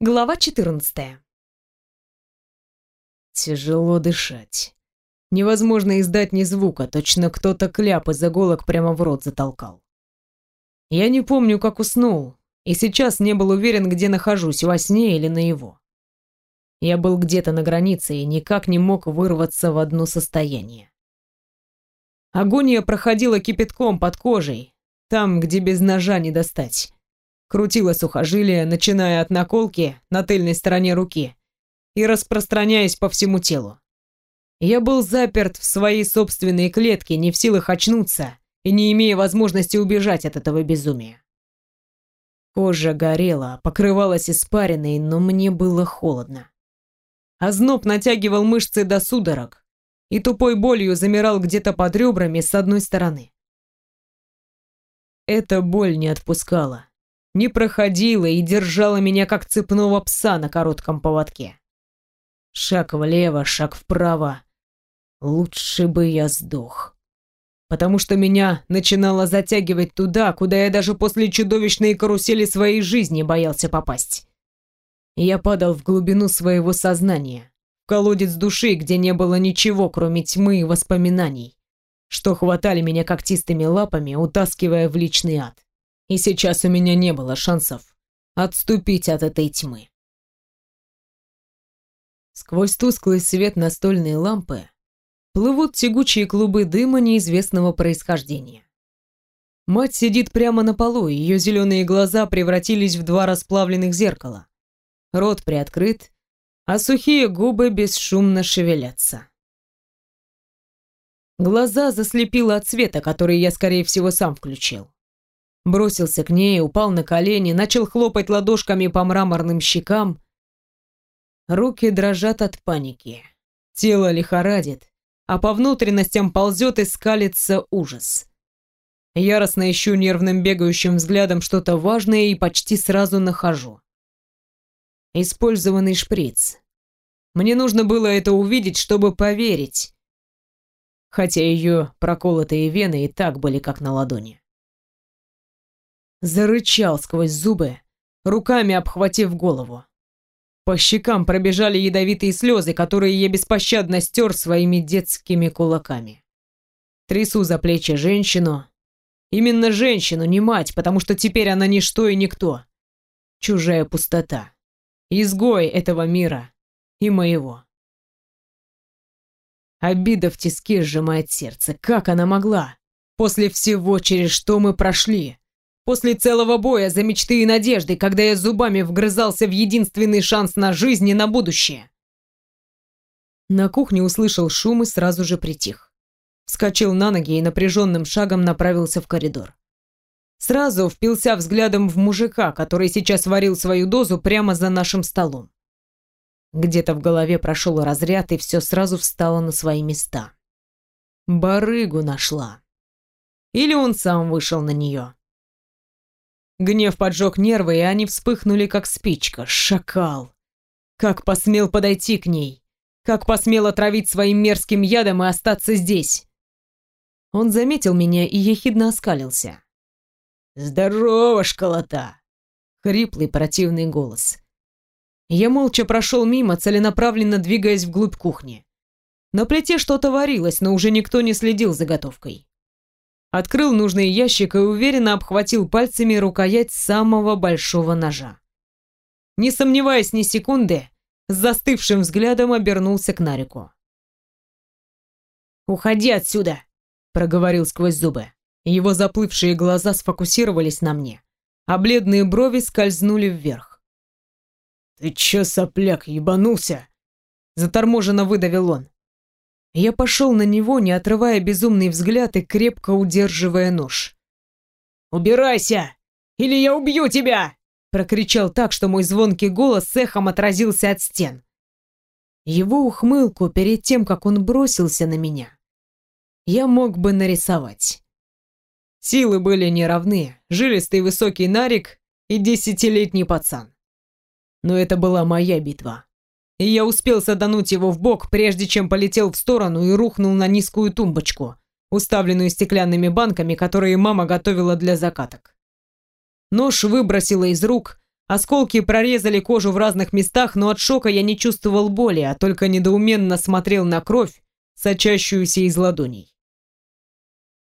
Глава 14. Тяжело дышать. Невозможно издать ни звука, точно кто-то кляп из иголок прямо в рот затолкал. Я не помню, как уснул, и сейчас не был уверен, где нахожусь, во сне или на его. Я был где-то на границе и никак не мог вырваться в одно состояние. Агония проходила кипятком под кожей, там, где без ножа не достать крутила сухожилия, начиная от наколки на тыльной стороне руки и распространяясь по всему телу. Я был заперт в своей собственной клетке, не в силах очнуться и не имея возможности убежать от этого безумия. Кожа горела, покрывалась испариной, но мне было холодно. Озноб натягивал мышцы до судорог и тупой болью замирал где-то под ребрами с одной стороны. Эта боль не отпускала не проходила и держала меня как цепного пса на коротком поводке. Шаг влево, шаг вправо. Лучше бы я сдох. Потому что меня начинало затягивать туда, куда я даже после чудовищной карусели своей жизни боялся попасть. Я падал в глубину своего сознания, в колодец души, где не было ничего, кроме тьмы и воспоминаний, что хватали меня когтистыми лапами, утаскивая в личный ад и сейчас у меня не было шансов отступить от этой тьмы. Сквозь тусклый свет настольной лампы плывут тягучие клубы дыма неизвестного происхождения. Мать сидит прямо на полу, ее зеленые глаза превратились в два расплавленных зеркала. Рот приоткрыт, а сухие губы бесшумно шевелятся. Глаза заслепило от света, который я, скорее всего, сам включил. Бросился к ней, упал на колени, начал хлопать ладошками по мраморным щекам. Руки дрожат от паники. Тело лихорадит, а по внутренностям ползет и скалится ужас. Яростно ищу нервным бегающим взглядом что-то важное и почти сразу нахожу. Использованный шприц. Мне нужно было это увидеть, чтобы поверить. Хотя ее проколотые вены и так были как на ладони зарычал сквозь зубы, руками обхватив голову. По щекам пробежали ядовитые слезы, которые я беспощадно стер своими детскими кулаками. Трясу за плечи женщину. Именно женщину, не мать, потому что теперь она ничто и никто. Чужая пустота. Изгой этого мира и моего. Обида в тиске сжимает сердце. Как она могла? После всего, через что мы прошли. После целого боя за мечты и надежды, когда я зубами вгрызался в единственный шанс на жизнь и на будущее. На кухне услышал шум и сразу же притих. Вскочил на ноги и напряженным шагом направился в коридор. Сразу впился взглядом в мужика, который сейчас варил свою дозу прямо за нашим столом. Где-то в голове прошел разряд, и все сразу встало на свои места. Барыгу нашла. Или он сам вышел на нее. Гнев поджег нервы, и они вспыхнули, как спичка. Шакал! Как посмел подойти к ней? Как посмел отравить своим мерзким ядом и остаться здесь? Он заметил меня и ехидно оскалился. «Здорово, школота!» Хриплый противный голос. Я молча прошел мимо, целенаправленно двигаясь вглубь кухни. На плите что-то варилось, но уже никто не следил за готовкой открыл нужный ящик и уверенно обхватил пальцами рукоять самого большого ножа. Не сомневаясь ни секунды, с застывшим взглядом обернулся к Нарику. «Уходи отсюда!» — проговорил сквозь зубы. Его заплывшие глаза сфокусировались на мне, а бледные брови скользнули вверх. «Ты чё, сопляк, ебанулся?» Заторможенно выдавил он. Я пошел на него, не отрывая безумный взгляд и крепко удерживая нож. «Убирайся! Или я убью тебя!» Прокричал так, что мой звонкий голос эхом отразился от стен. Его ухмылку перед тем, как он бросился на меня, я мог бы нарисовать. Силы были неравны, жилистый высокий нарик и десятилетний пацан. Но это была моя битва и я успел садануть его в бок, прежде чем полетел в сторону и рухнул на низкую тумбочку, уставленную стеклянными банками, которые мама готовила для закаток. Нож выбросила из рук, Осколки прорезали кожу в разных местах, но от шока я не чувствовал боли, а только недоуменно смотрел на кровь, сочащуюся из ладоней.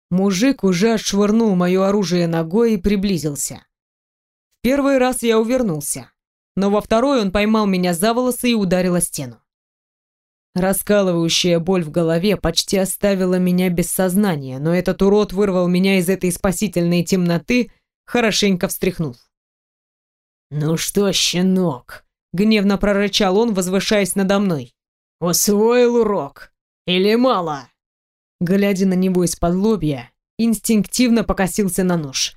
Мужик уже отшвырнул мое оружие ногой и приблизился. В первый раз я увернулся, но во второй он поймал меня за волосы и ударил о стену. Раскалывающая боль в голове почти оставила меня без сознания, но этот урод вырвал меня из этой спасительной темноты, хорошенько встряхнув. «Ну что, щенок?» — гневно прорычал он, возвышаясь надо мной. «Усвоил урок? Или мало?» Глядя на него из-под лобья, инстинктивно покосился на нож.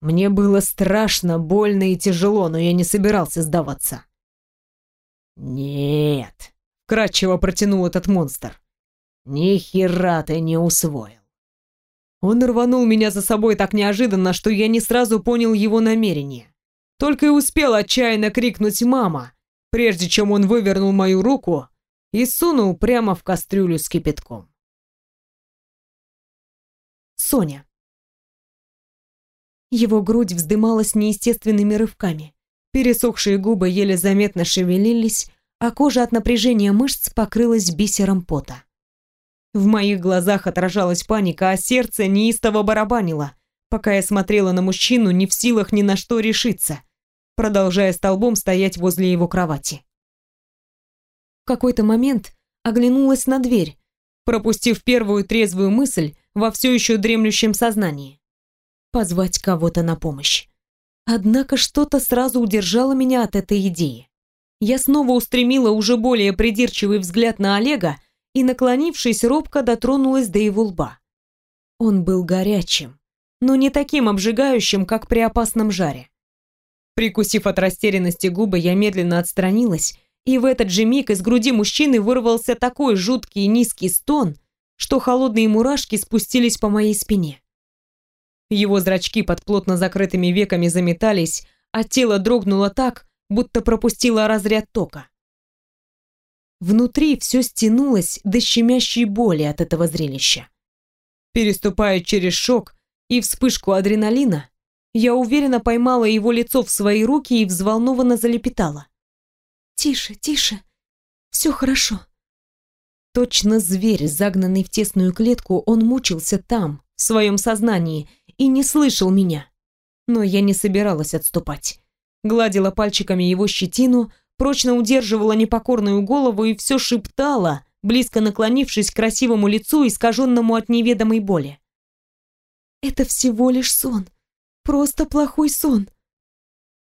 Мне было страшно, больно и тяжело, но я не собирался сдаваться. «Нет», кратчево протянул этот монстр. Ни хера ты не усвоил. Он рванул меня за собой так неожиданно, что я не сразу понял его намерение. Только и успел отчаянно крикнуть «мама», прежде чем он вывернул мою руку и сунул прямо в кастрюлю с кипятком. Соня. Его грудь вздымалась неестественными рывками. Пересохшие губы еле заметно шевелились, а кожа от напряжения мышц покрылась бисером пота. В моих глазах отражалась паника, а сердце неистово барабанило, пока я смотрела на мужчину, не в силах ни на что решиться, продолжая столбом стоять возле его кровати. В какой-то момент оглянулась на дверь, пропустив первую трезвую мысль во все еще дремлющем сознании. Позвать кого-то на помощь. Однако что-то сразу удержало меня от этой идеи я снова устремила уже более придирчивый взгляд на Олега и, наклонившись, робко дотронулась до его лба. Он был горячим, но не таким обжигающим, как при опасном жаре. Прикусив от растерянности губы, я медленно отстранилась, и в этот же миг из груди мужчины вырвался такой жуткий и низкий стон, что холодные мурашки спустились по моей спине. Его зрачки под плотно закрытыми веками заметались, а тело дрогнуло так, будто пропустила разряд тока. Внутри все стянулось до щемящей боли от этого зрелища. Переступая через шок и вспышку адреналина, я уверенно поймала его лицо в свои руки и взволнованно залепетала. «Тише, тише, все хорошо». Точно зверь, загнанный в тесную клетку, он мучился там, в своем сознании, и не слышал меня. Но я не собиралась отступать гладила пальчиками его щетину, прочно удерживала непокорную голову и все шептала, близко наклонившись к красивому лицу, искаженному от неведомой боли. «Это всего лишь сон. Просто плохой сон».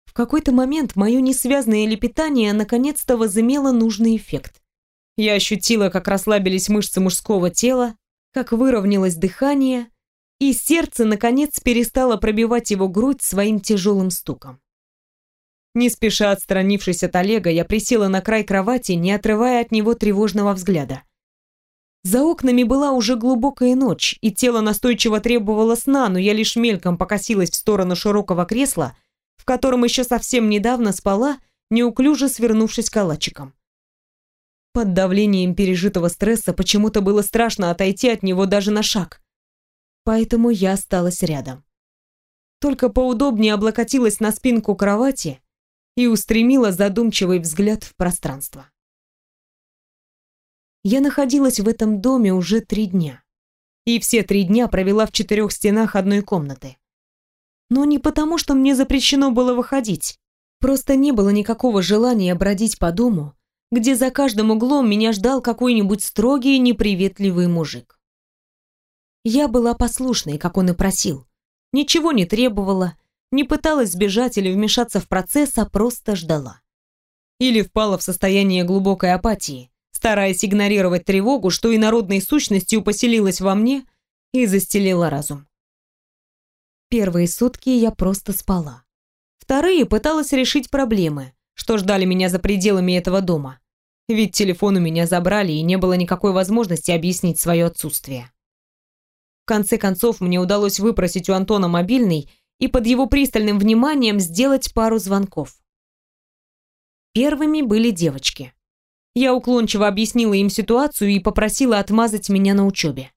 В какой-то момент мое несвязное лепетание наконец-то возымело нужный эффект. Я ощутила, как расслабились мышцы мужского тела, как выровнялось дыхание, и сердце, наконец, перестало пробивать его грудь своим тяжелым стуком. Не спеша отстранившись от Олега, я присела на край кровати, не отрывая от него тревожного взгляда. За окнами была уже глубокая ночь, и тело настойчиво требовало сна, но я лишь мельком покосилась в сторону широкого кресла, в котором еще совсем недавно спала, неуклюже свернувшись калачиком. Под давлением пережитого стресса почему-то было страшно отойти от него даже на шаг. Поэтому я осталась рядом. Только поудобнее облокотилась на спинку кровати и устремила задумчивый взгляд в пространство. Я находилась в этом доме уже три дня. И все три дня провела в четырех стенах одной комнаты. Но не потому, что мне запрещено было выходить. Просто не было никакого желания бродить по дому, где за каждым углом меня ждал какой-нибудь строгий и неприветливый мужик. Я была послушной, как он и просил. Ничего не требовала, не пыталась сбежать или вмешаться в процесс, а просто ждала. Или впала в состояние глубокой апатии, стараясь игнорировать тревогу, что инородной сущностью поселилась во мне и застелила разум. Первые сутки я просто спала. Вторые пыталась решить проблемы, что ждали меня за пределами этого дома. Ведь телефон у меня забрали, и не было никакой возможности объяснить свое отсутствие. Конце концов, мне удалось выпросить у Антона мобильный и под его пристальным вниманием сделать пару звонков. Первыми были девочки. Я уклончиво объяснила им ситуацию и попросила отмазать меня на учебе.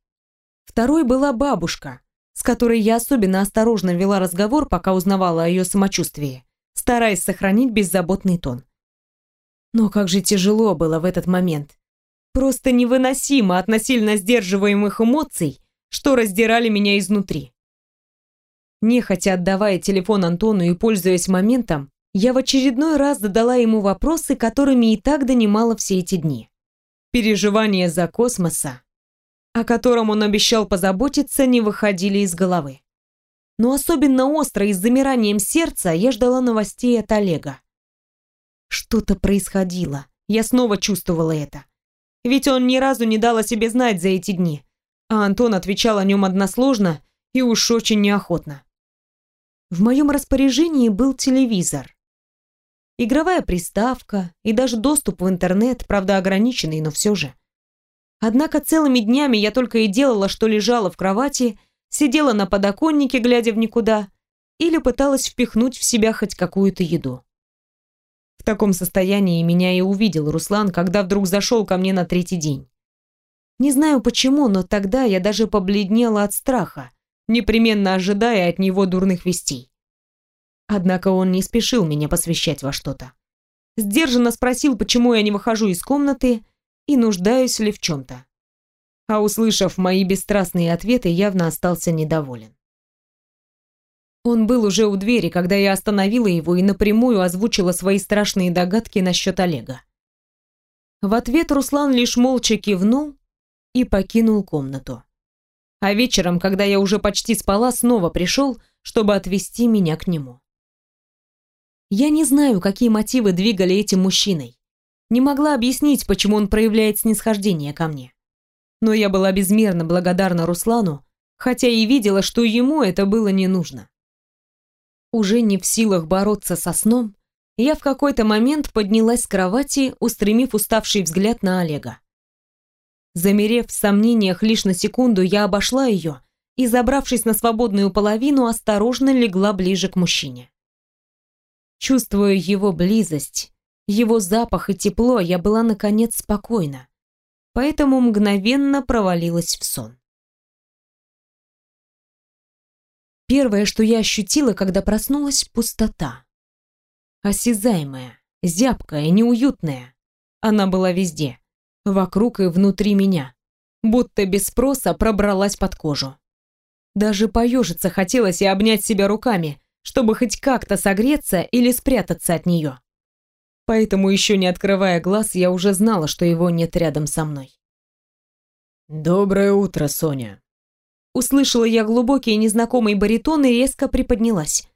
Второй была бабушка, с которой я особенно осторожно вела разговор, пока узнавала о ее самочувствии, стараясь сохранить беззаботный тон. Но как же тяжело было в этот момент. Просто невыносимо от насильно сдерживаемых эмоций, что раздирали меня изнутри. Нехотя отдавая телефон Антону и пользуясь моментом, я в очередной раз задала ему вопросы, которыми и так донимала все эти дни. Переживания за космоса, о котором он обещал позаботиться, не выходили из головы. Но особенно остро и с замиранием сердца я ждала новостей от Олега. Что-то происходило, я снова чувствовала это. Ведь он ни разу не дал о себе знать за эти дни, а Антон отвечал о нем односложно и уж очень неохотно. В моем распоряжении был телевизор. Игровая приставка и даже доступ в интернет, правда ограниченный, но все же. Однако целыми днями я только и делала, что лежала в кровати, сидела на подоконнике, глядя в никуда, или пыталась впихнуть в себя хоть какую-то еду. В таком состоянии меня и увидел Руслан, когда вдруг зашел ко мне на третий день. Не знаю почему, но тогда я даже побледнела от страха, непременно ожидая от него дурных вестей. Однако он не спешил меня посвящать во что-то. Сдержанно спросил, почему я не выхожу из комнаты и нуждаюсь ли в чем-то. А услышав мои бесстрастные ответы, явно остался недоволен. Он был уже у двери, когда я остановила его и напрямую озвучила свои страшные догадки насчет Олега. В ответ Руслан лишь молча кивнул и покинул комнату а вечером, когда я уже почти спала, снова пришел, чтобы отвезти меня к нему. Я не знаю, какие мотивы двигали этим мужчиной. Не могла объяснить, почему он проявляет снисхождение ко мне. Но я была безмерно благодарна Руслану, хотя и видела, что ему это было не нужно. Уже не в силах бороться со сном, я в какой-то момент поднялась с кровати, устремив уставший взгляд на Олега. Замерев в сомнениях лишь на секунду, я обошла ее и, забравшись на свободную половину, осторожно легла ближе к мужчине. Чувствуя его близость, его запах и тепло, я была, наконец, спокойна, поэтому мгновенно провалилась в сон. Первое, что я ощутила, когда проснулась, — пустота. Осязаемая, зябкая, неуютная. Она была везде вокруг и внутри меня, будто без спроса пробралась под кожу. Даже поежиться хотелось и обнять себя руками, чтобы хоть как-то согреться или спрятаться от нее. Поэтому, еще не открывая глаз, я уже знала, что его нет рядом со мной. «Доброе утро, Соня!» Услышала я глубокий незнакомый баритон и резко приподнялась.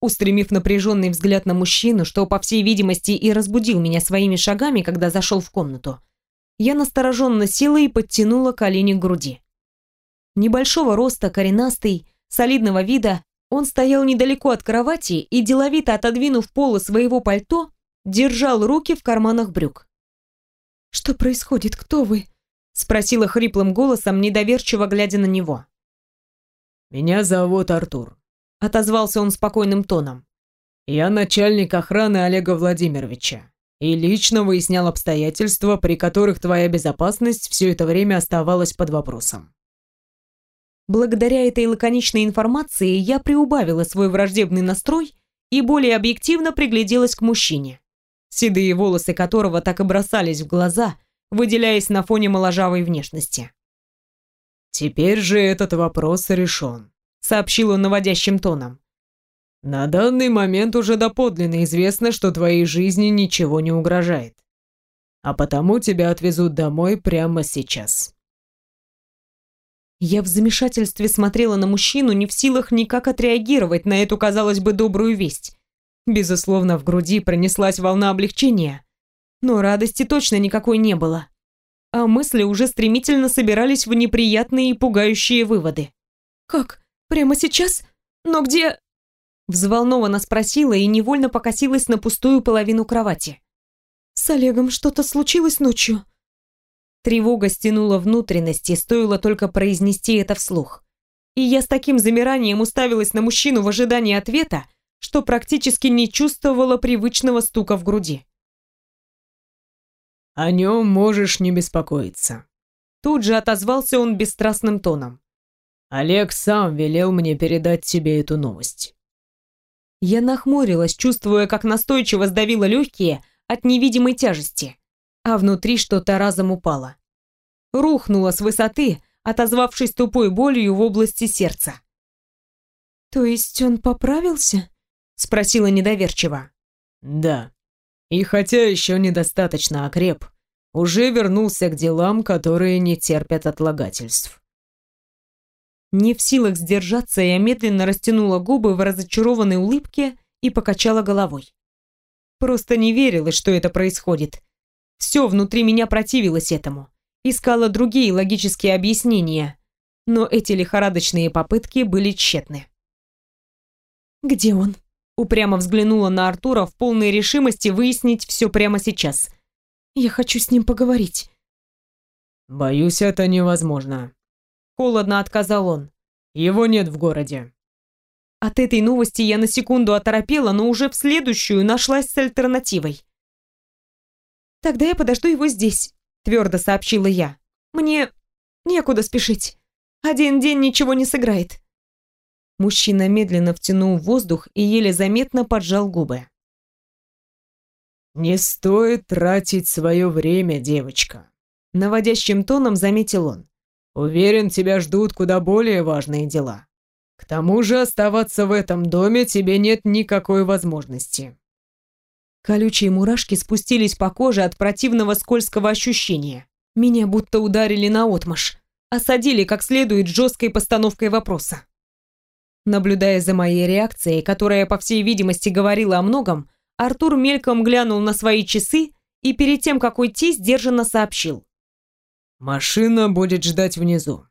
Устремив напряженный взгляд на мужчину, что, по всей видимости, и разбудил меня своими шагами, когда зашел в комнату, я настороженно села и подтянула колени к груди. Небольшого роста, коренастый, солидного вида, он стоял недалеко от кровати и, деловито отодвинув полы своего пальто, держал руки в карманах брюк. «Что происходит? Кто вы?» — спросила хриплым голосом, недоверчиво глядя на него. «Меня зовут Артур», — отозвался он спокойным тоном. «Я начальник охраны Олега Владимировича и лично выяснял обстоятельства, при которых твоя безопасность все это время оставалась под вопросом. Благодаря этой лаконичной информации я приубавила свой враждебный настрой и более объективно пригляделась к мужчине, седые волосы которого так и бросались в глаза, выделяясь на фоне моложавой внешности. «Теперь же этот вопрос решен», — сообщил он наводящим тоном. На данный момент уже доподлинно известно, что твоей жизни ничего не угрожает. А потому тебя отвезут домой прямо сейчас. Я в замешательстве смотрела на мужчину, не в силах никак отреагировать на эту, казалось бы, добрую весть. Безусловно, в груди пронеслась волна облегчения. Но радости точно никакой не было. А мысли уже стремительно собирались в неприятные и пугающие выводы. «Как? Прямо сейчас? Но где...» Взволнованно спросила и невольно покосилась на пустую половину кровати. «С Олегом что-то случилось ночью?» Тревога стянула внутренности, стоило только произнести это вслух. И я с таким замиранием уставилась на мужчину в ожидании ответа, что практически не чувствовала привычного стука в груди. «О нем можешь не беспокоиться». Тут же отозвался он бесстрастным тоном. «Олег сам велел мне передать тебе эту новость». Я нахмурилась, чувствуя, как настойчиво сдавило легкие от невидимой тяжести, а внутри что-то разом упало. Рухнуло с высоты, отозвавшись тупой болью в области сердца. «То есть он поправился?» — спросила недоверчиво. «Да. И хотя еще недостаточно окреп, уже вернулся к делам, которые не терпят отлагательств». Не в силах сдержаться, я медленно растянула губы в разочарованной улыбке и покачала головой. Просто не верилось, что это происходит. Все внутри меня противилось этому. Искала другие логические объяснения, но эти лихорадочные попытки были тщетны. «Где он?» Упрямо взглянула на Артура в полной решимости выяснить все прямо сейчас. «Я хочу с ним поговорить». «Боюсь, это невозможно», Холодно отказал он. Его нет в городе. От этой новости я на секунду оторопела, но уже в следующую нашлась с альтернативой. «Тогда я подожду его здесь», — твердо сообщила я. «Мне некуда спешить. Один день ничего не сыграет». Мужчина медленно втянул воздух и еле заметно поджал губы. «Не стоит тратить свое время, девочка», — наводящим тоном заметил он. Уверен, тебя ждут куда более важные дела. К тому же оставаться в этом доме тебе нет никакой возможности. Колючие мурашки спустились по коже от противного скользкого ощущения. Меня будто ударили наотмашь, осадили как следует жесткой постановкой вопроса. Наблюдая за моей реакцией, которая, по всей видимости, говорила о многом, Артур мельком глянул на свои часы и перед тем, как уйти, сдержанно сообщил. Машина будет ждать внизу.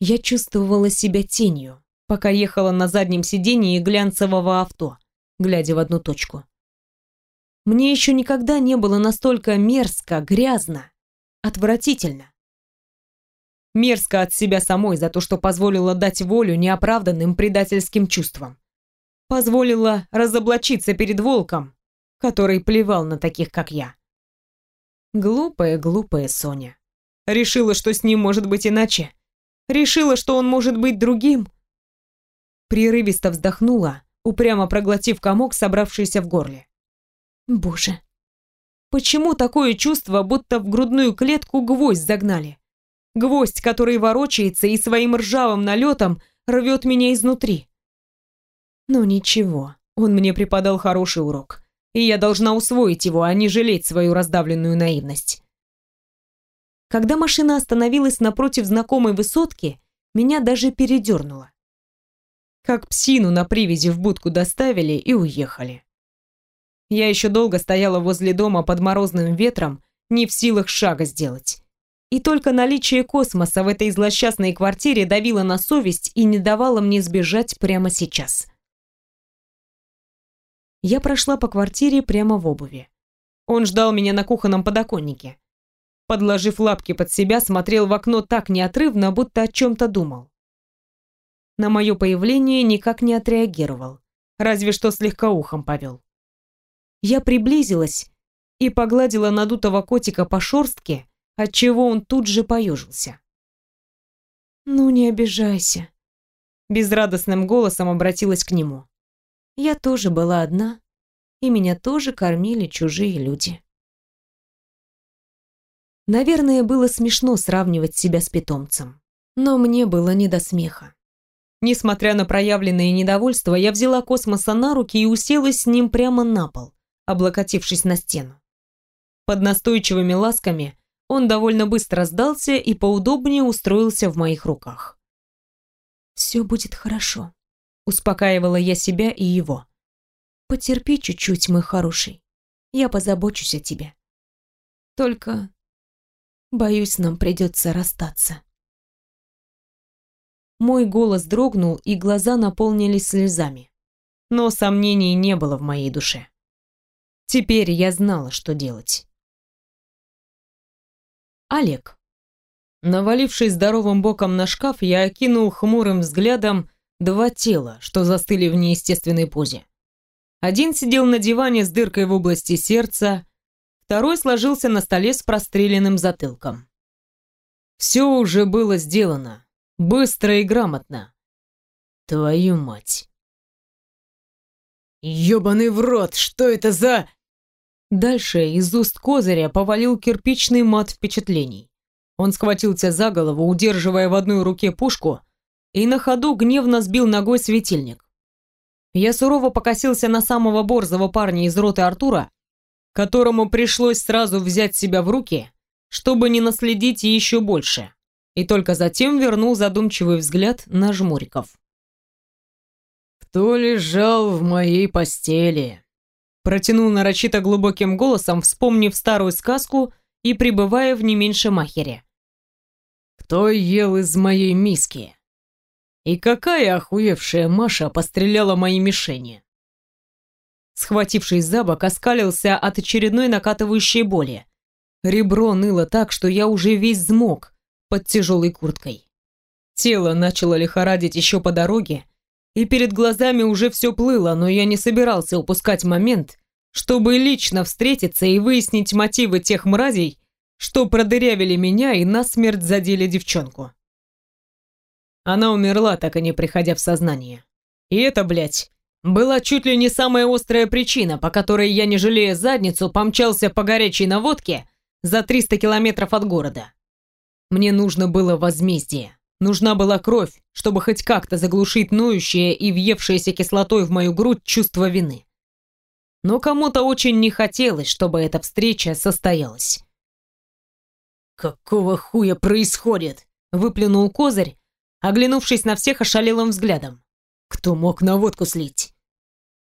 Я чувствовала себя тенью, пока ехала на заднем сидении глянцевого авто, глядя в одну точку. Мне еще никогда не было настолько мерзко, грязно, отвратительно. Мерзко от себя самой за то, что позволила дать волю неоправданным предательским чувствам. Позволила разоблачиться перед волком, который плевал на таких, как я. Глупая, глупая Соня. Решила, что с ним может быть иначе. Решила, что он может быть другим. Прерывисто вздохнула, упрямо проглотив комок, собравшийся в горле. Боже, почему такое чувство, будто в грудную клетку гвоздь загнали? Гвоздь, который ворочается и своим ржавым налетом рвет меня изнутри. Но ничего, он мне преподал хороший урок и я должна усвоить его, а не жалеть свою раздавленную наивность. Когда машина остановилась напротив знакомой высотки, меня даже передернуло. Как псину на привязи в будку доставили и уехали. Я еще долго стояла возле дома под морозным ветром, не в силах шага сделать. И только наличие космоса в этой злосчастной квартире давило на совесть и не давало мне сбежать прямо сейчас я прошла по квартире прямо в обуви. Он ждал меня на кухонном подоконнике. Подложив лапки под себя, смотрел в окно так неотрывно, будто о чем-то думал. На мое появление никак не отреагировал, разве что слегка ухом повел. Я приблизилась и погладила надутого котика по шорстке, отчего он тут же поежился. «Ну, не обижайся», — безрадостным голосом обратилась к нему. Я тоже была одна, и меня тоже кормили чужие люди. Наверное, было смешно сравнивать себя с питомцем, но мне было не до смеха. Несмотря на проявленное недовольство, я взяла космоса на руки и уселась с ним прямо на пол, облокотившись на стену. Под настойчивыми ласками он довольно быстро сдался и поудобнее устроился в моих руках. «Все будет хорошо», Успокаивала я себя и его. Потерпи чуть-чуть, мой хороший. Я позабочусь о тебе. Только, боюсь, нам придется расстаться. Мой голос дрогнул, и глаза наполнились слезами. Но сомнений не было в моей душе. Теперь я знала, что делать. Олег. Навалившись здоровым боком на шкаф, я окинул хмурым взглядом два тела, что застыли в неестественной позе. Один сидел на диване с дыркой в области сердца, второй сложился на столе с простреленным затылком. Все уже было сделано, быстро и грамотно. Твою мать. Ёбаный в рот, что это за... Дальше из уст козыря повалил кирпичный мат впечатлений. Он схватился за голову, удерживая в одной руке пушку, и на ходу гневно сбил ногой светильник. Я сурово покосился на самого борзого парня из роты Артура, которому пришлось сразу взять себя в руки, чтобы не наследить еще больше, и только затем вернул задумчивый взгляд на жмуриков. «Кто лежал в моей постели?» Протянул нарочито глубоким голосом, вспомнив старую сказку и пребывая в не меньше махере. «Кто ел из моей миски?» «И какая охуевшая Маша постреляла мои мишени?» Схватившись за бок, оскалился от очередной накатывающей боли. Ребро ныло так, что я уже весь взмок под тяжелой курткой. Тело начало лихорадить еще по дороге, и перед глазами уже все плыло, но я не собирался упускать момент, чтобы лично встретиться и выяснить мотивы тех мразей, что продырявили меня и насмерть задели девчонку. Она умерла, так и не приходя в сознание. И это, блядь, была чуть ли не самая острая причина, по которой я, не жалея задницу, помчался по горячей наводке за 300 километров от города. Мне нужно было возмездие. Нужна была кровь, чтобы хоть как-то заглушить ноющее и въевшееся кислотой в мою грудь чувство вины. Но кому-то очень не хотелось, чтобы эта встреча состоялась. «Какого хуя происходит?» — выплюнул козырь, оглянувшись на всех ошалелым взглядом. «Кто мог на водку слить?»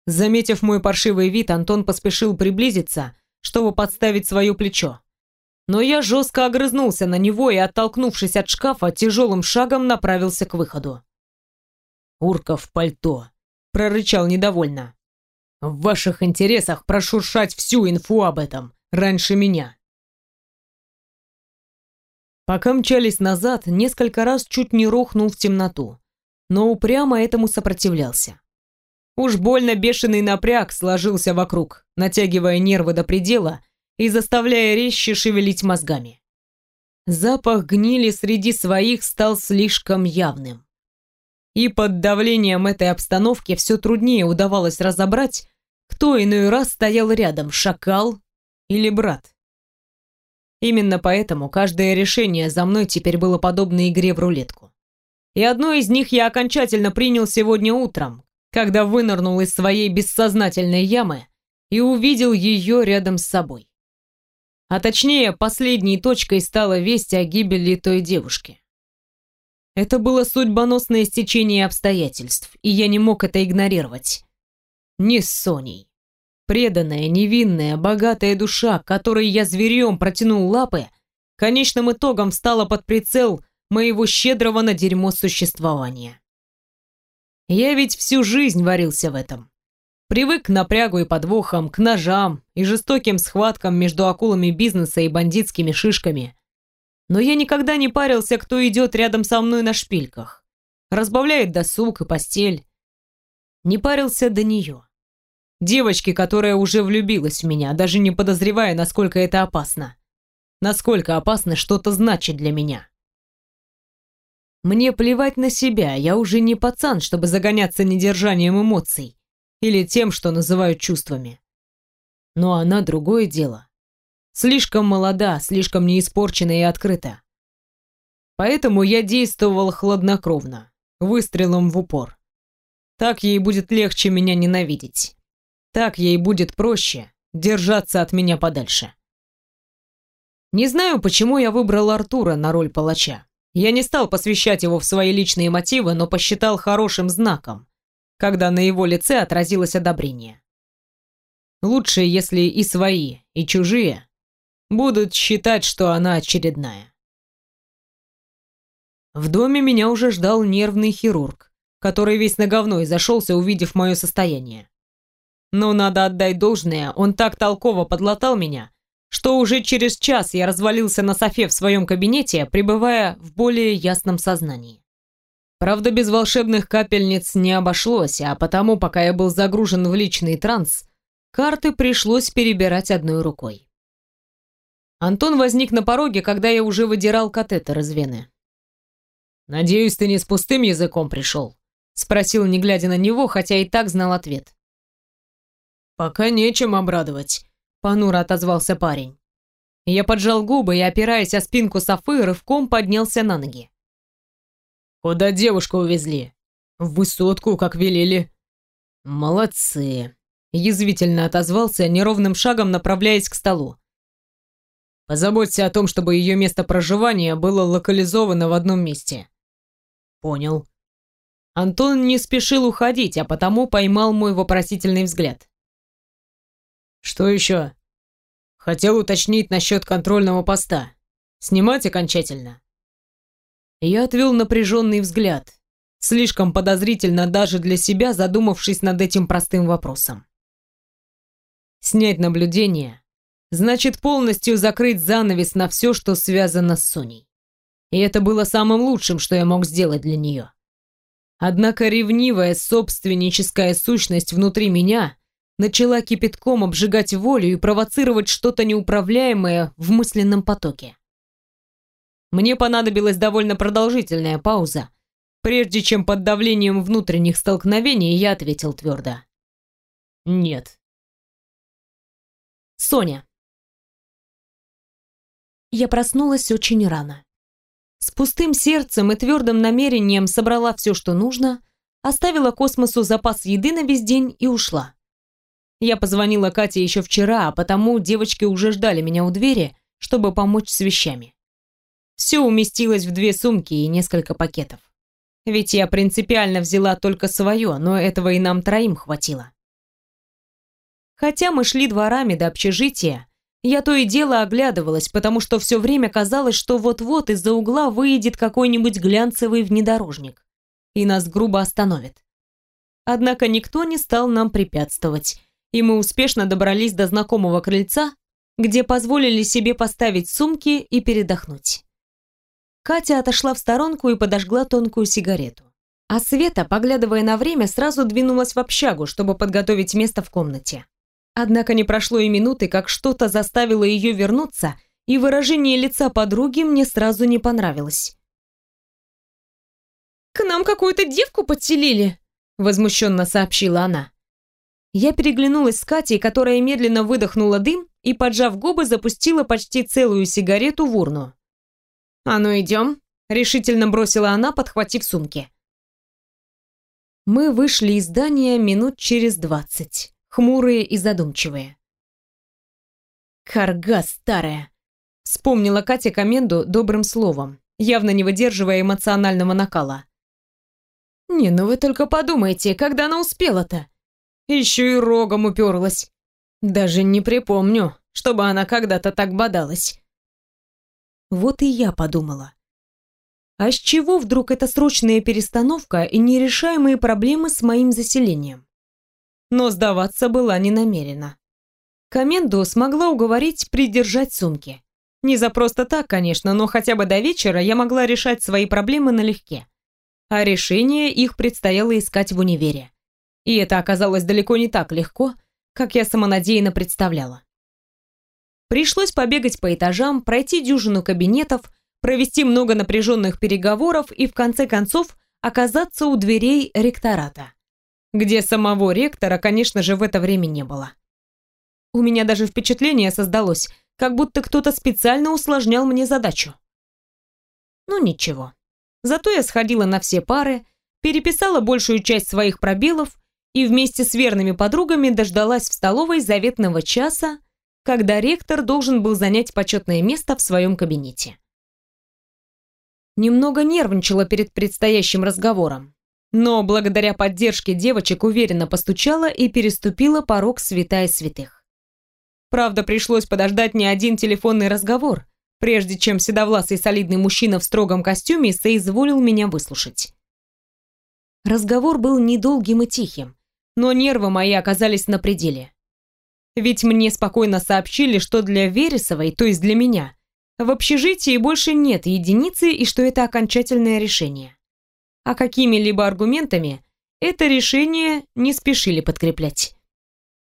Заметив мой паршивый вид, Антон поспешил приблизиться, чтобы подставить свое плечо но я жестко огрызнулся на него и, оттолкнувшись от шкафа, тяжелым шагом направился к выходу. «Урка в пальто», — прорычал недовольно. «В ваших интересах прошуршать всю инфу об этом раньше меня». Пока мчались назад, несколько раз чуть не рухнул в темноту, но упрямо этому сопротивлялся. Уж больно бешеный напряг сложился вокруг, натягивая нервы до предела и заставляя резче шевелить мозгами. Запах гнили среди своих стал слишком явным. И под давлением этой обстановки все труднее удавалось разобрать, кто иной раз стоял рядом, шакал или брат. Именно поэтому каждое решение за мной теперь было подобно игре в рулетку. И одно из них я окончательно принял сегодня утром, когда вынырнул из своей бессознательной ямы и увидел ее рядом с собой. А точнее, последней точкой стала весть о гибели той девушки. Это было судьбоносное стечение обстоятельств, и я не мог это игнорировать. Не с Соней. Преданная, невинная, богатая душа, которой я зверем протянул лапы, конечным итогом стала под прицел моего щедрого на дерьмо существования. Я ведь всю жизнь варился в этом. Привык к напрягу и подвохам, к ножам и жестоким схваткам между акулами бизнеса и бандитскими шишками. Но я никогда не парился, кто идет рядом со мной на шпильках. Разбавляет досуг и постель. Не парился до нее. Девочки, которая уже влюбилась в меня, даже не подозревая, насколько это опасно. Насколько опасно что-то значит для меня. Мне плевать на себя, я уже не пацан, чтобы загоняться недержанием эмоций или тем, что называют чувствами. Но она другое дело. Слишком молода, слишком неиспорчена и открыта. Поэтому я действовал хладнокровно, выстрелом в упор. Так ей будет легче меня ненавидеть. Так ей будет проще держаться от меня подальше. Не знаю, почему я выбрал Артура на роль палача. Я не стал посвящать его в свои личные мотивы, но посчитал хорошим знаком, когда на его лице отразилось одобрение. Лучше, если и свои, и чужие будут считать, что она очередная. В доме меня уже ждал нервный хирург, который весь на говно и зашелся, увидев мое состояние. Но надо отдать должное, он так толково подлатал меня, что уже через час я развалился на софе в своем кабинете, пребывая в более ясном сознании. Правда, без волшебных капельниц не обошлось, а потому, пока я был загружен в личный транс, карты пришлось перебирать одной рукой. Антон возник на пороге, когда я уже выдирал катетер из вены. «Надеюсь, ты не с пустым языком пришел?» Спросил, не глядя на него, хотя и так знал ответ. «Пока нечем обрадовать», — понуро отозвался парень. Я поджал губы и, опираясь о спинку Софы, рывком поднялся на ноги. «Куда девушку увезли?» «В высотку, как велели». «Молодцы», — язвительно отозвался, неровным шагом направляясь к столу. «Позаботься о том, чтобы ее место проживания было локализовано в одном месте». «Понял». Антон не спешил уходить, а потому поймал мой вопросительный взгляд. «Что еще?» «Хотел уточнить насчет контрольного поста. Снимать окончательно?» Я отвел напряженный взгляд, слишком подозрительно даже для себя, задумавшись над этим простым вопросом. Снять наблюдение значит полностью закрыть занавес на все, что связано с Соней. И это было самым лучшим, что я мог сделать для нее. Однако ревнивая собственническая сущность внутри меня начала кипятком обжигать волю и провоцировать что-то неуправляемое в мысленном потоке. Мне понадобилась довольно продолжительная пауза, прежде чем под давлением внутренних столкновений я ответил твердо. Нет. Соня. Я проснулась очень рано. С пустым сердцем и твердым намерением собрала все, что нужно, оставила космосу запас еды на весь день и ушла. Я позвонила Кате еще вчера, а потому девочки уже ждали меня у двери, чтобы помочь с вещами. Все уместилось в две сумки и несколько пакетов. Ведь я принципиально взяла только свое, но этого и нам троим хватило. Хотя мы шли дворами до общежития, я то и дело оглядывалась, потому что все время казалось, что вот-вот из-за угла выйдет какой-нибудь глянцевый внедорожник и нас грубо остановит. Однако никто не стал нам препятствовать, и мы успешно добрались до знакомого крыльца, где позволили себе поставить сумки и передохнуть. Катя отошла в сторонку и подожгла тонкую сигарету. А Света, поглядывая на время, сразу двинулась в общагу, чтобы подготовить место в комнате. Однако не прошло и минуты, как что-то заставило ее вернуться, и выражение лица подруги мне сразу не понравилось. «К нам какую-то девку подселили», — возмущенно сообщила она. Я переглянулась с Катей, которая медленно выдохнула дым и, поджав губы, запустила почти целую сигарету в урну. «А ну идем», — решительно бросила она, подхватив сумки. Мы вышли из здания минут через двадцать, хмурые и задумчивые. «Карга старая», — вспомнила Катя коменду добрым словом, явно не выдерживая эмоционального накала. «Не, ну вы только подумайте, когда она успела-то? Еще и рогом уперлась. Даже не припомню, чтобы она когда-то так бодалась. Вот и я подумала. А с чего вдруг эта срочная перестановка и нерешаемые проблемы с моим заселением? Но сдаваться была не намерена. Коменду смогла уговорить придержать сумки. Не за просто так, конечно, но хотя бы до вечера я могла решать свои проблемы налегке. А решение их предстояло искать в универе. И это оказалось далеко не так легко, как я самонадеянно представляла. Пришлось побегать по этажам, пройти дюжину кабинетов, провести много напряженных переговоров и в конце концов оказаться у дверей ректората, где самого ректора, конечно же, в это время не было. У меня даже впечатление создалось, как будто кто-то специально усложнял мне задачу. Ну ничего. Зато я сходила на все пары, переписала большую часть своих пробелов и вместе с верными подругами дождалась в столовой заветного часа, когда ректор должен был занять почетное место в своем кабинете. Немного нервничала перед предстоящим разговором, но благодаря поддержке девочек уверенно постучала и переступила порог святая святых. Правда, пришлось подождать не один телефонный разговор, прежде чем седовласый солидный мужчина в строгом костюме соизволил меня выслушать. Разговор был недолгим и тихим, но нервы мои оказались на пределе. Ведь мне спокойно сообщили, что для Вересовой, то есть для меня, в общежитии больше нет единицы и что это окончательное решение. А какими-либо аргументами это решение не спешили подкреплять.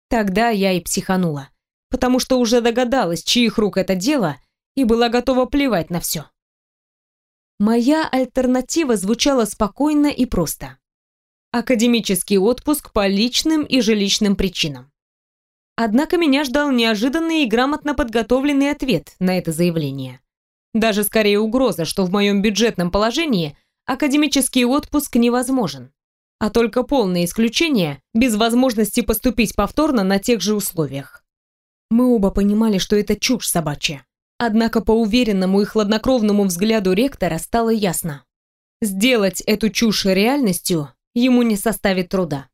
Тогда я и психанула, потому что уже догадалась, чьих рук это дело, и была готова плевать на все. Моя альтернатива звучала спокойно и просто. Академический отпуск по личным и жилищным причинам. Однако меня ждал неожиданный и грамотно подготовленный ответ на это заявление. Даже скорее угроза, что в моем бюджетном положении академический отпуск невозможен, а только полное исключение без возможности поступить повторно на тех же условиях. Мы оба понимали, что это чушь собачья. Однако по уверенному и хладнокровному взгляду ректора стало ясно. Сделать эту чушь реальностью ему не составит труда.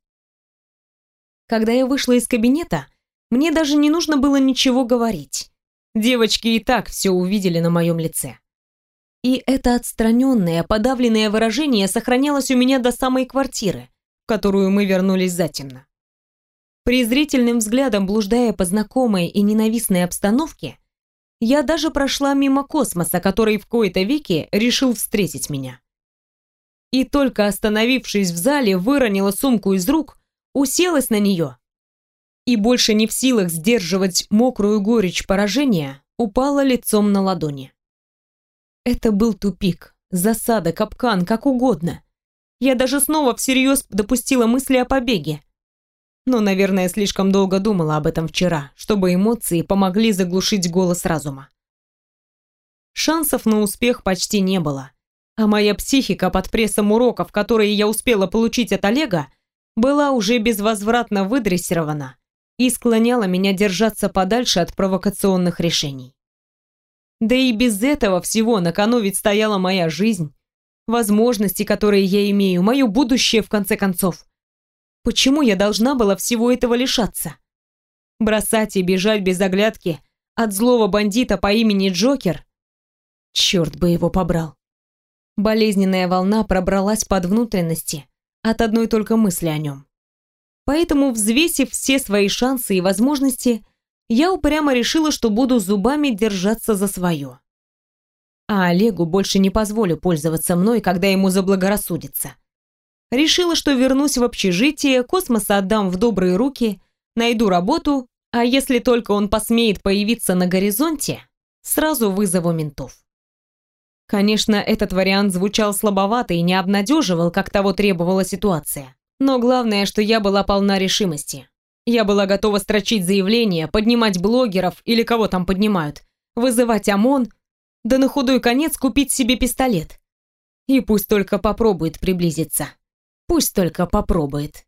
Когда я вышла из кабинета, мне даже не нужно было ничего говорить. Девочки и так все увидели на моем лице. И это отстраненное, подавленное выражение сохранялось у меня до самой квартиры, в которую мы вернулись затемно. Презрительным взглядом блуждая по знакомой и ненавистной обстановке, я даже прошла мимо космоса, который в кои-то веки решил встретить меня. И только остановившись в зале, выронила сумку из рук, уселась на нее и больше не в силах сдерживать мокрую горечь поражения, упала лицом на ладони. Это был тупик, засада, капкан, как угодно. Я даже снова всерьез допустила мысли о побеге. Но, наверное, слишком долго думала об этом вчера, чтобы эмоции помогли заглушить голос разума. Шансов на успех почти не было, а моя психика под прессом уроков, которые я успела получить от Олега, была уже безвозвратно выдрессирована и склоняла меня держаться подальше от провокационных решений. Да и без этого всего на кону ведь стояла моя жизнь, возможности, которые я имею, мое будущее в конце концов. Почему я должна была всего этого лишаться? Бросать и бежать без оглядки от злого бандита по имени Джокер? Черт бы его побрал. Болезненная волна пробралась под внутренности от одной только мысли о нем. Поэтому, взвесив все свои шансы и возможности, я упрямо решила, что буду зубами держаться за свое. А Олегу больше не позволю пользоваться мной, когда ему заблагорассудится. Решила, что вернусь в общежитие, космоса отдам в добрые руки, найду работу, а если только он посмеет появиться на горизонте, сразу вызову ментов. Конечно, этот вариант звучал слабовато и не обнадеживал, как того требовала ситуация. Но главное, что я была полна решимости. Я была готова строчить заявления, поднимать блогеров или кого там поднимают, вызывать ОМОН, да на худой конец купить себе пистолет. И пусть только попробует приблизиться. Пусть только попробует.